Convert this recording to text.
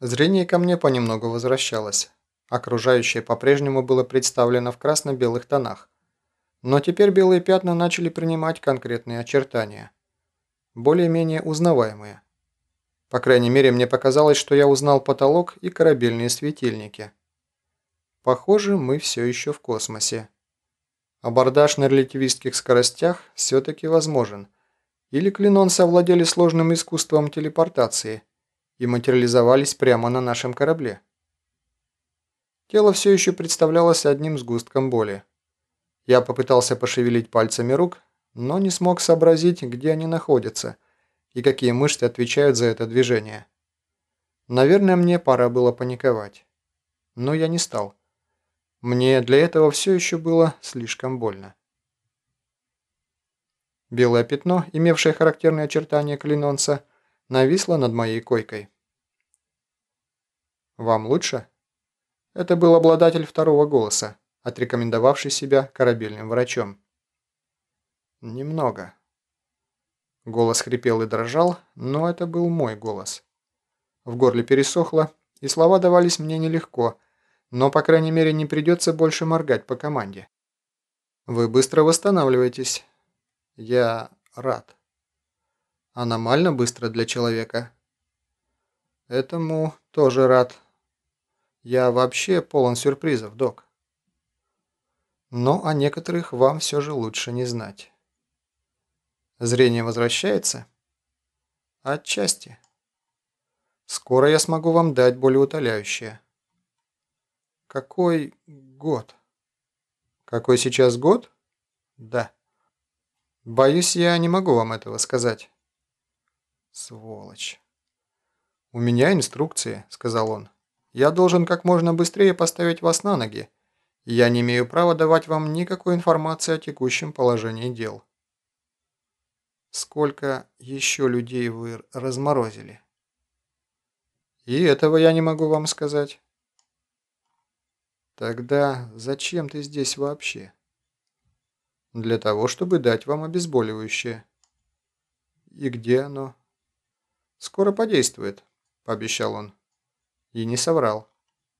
Зрение ко мне понемногу возвращалось. Окружающее по-прежнему было представлено в красно-белых тонах. Но теперь белые пятна начали принимать конкретные очертания. Более-менее узнаваемые. По крайней мере, мне показалось, что я узнал потолок и корабельные светильники. Похоже, мы все еще в космосе. Абордаж на релятивистских скоростях все-таки возможен. Или клинонцы овладели сложным искусством телепортации – и материализовались прямо на нашем корабле. Тело все еще представлялось одним сгустком боли. Я попытался пошевелить пальцами рук, но не смог сообразить, где они находятся и какие мышцы отвечают за это движение. Наверное, мне пора было паниковать. Но я не стал. Мне для этого все еще было слишком больно. Белое пятно, имевшее характерные очертания клинонца, нависла над моей койкой. «Вам лучше?» Это был обладатель второго голоса, отрекомендовавший себя корабельным врачом. «Немного». Голос хрипел и дрожал, но это был мой голос. В горле пересохло, и слова давались мне нелегко, но, по крайней мере, не придется больше моргать по команде. «Вы быстро восстанавливаетесь. Я рад». Аномально быстро для человека. Этому тоже рад. Я вообще полон сюрпризов, док. Но о некоторых вам все же лучше не знать. Зрение возвращается? Отчасти. Скоро я смогу вам дать более утоляющее. Какой год? Какой сейчас год? Да. Боюсь, я не могу вам этого сказать. «Сволочь!» «У меня инструкции», — сказал он. «Я должен как можно быстрее поставить вас на ноги. Я не имею права давать вам никакой информации о текущем положении дел». «Сколько еще людей вы разморозили?» «И этого я не могу вам сказать». «Тогда зачем ты здесь вообще?» «Для того, чтобы дать вам обезболивающее». «И где оно?» «Скоро подействует», – пообещал он. И не соврал.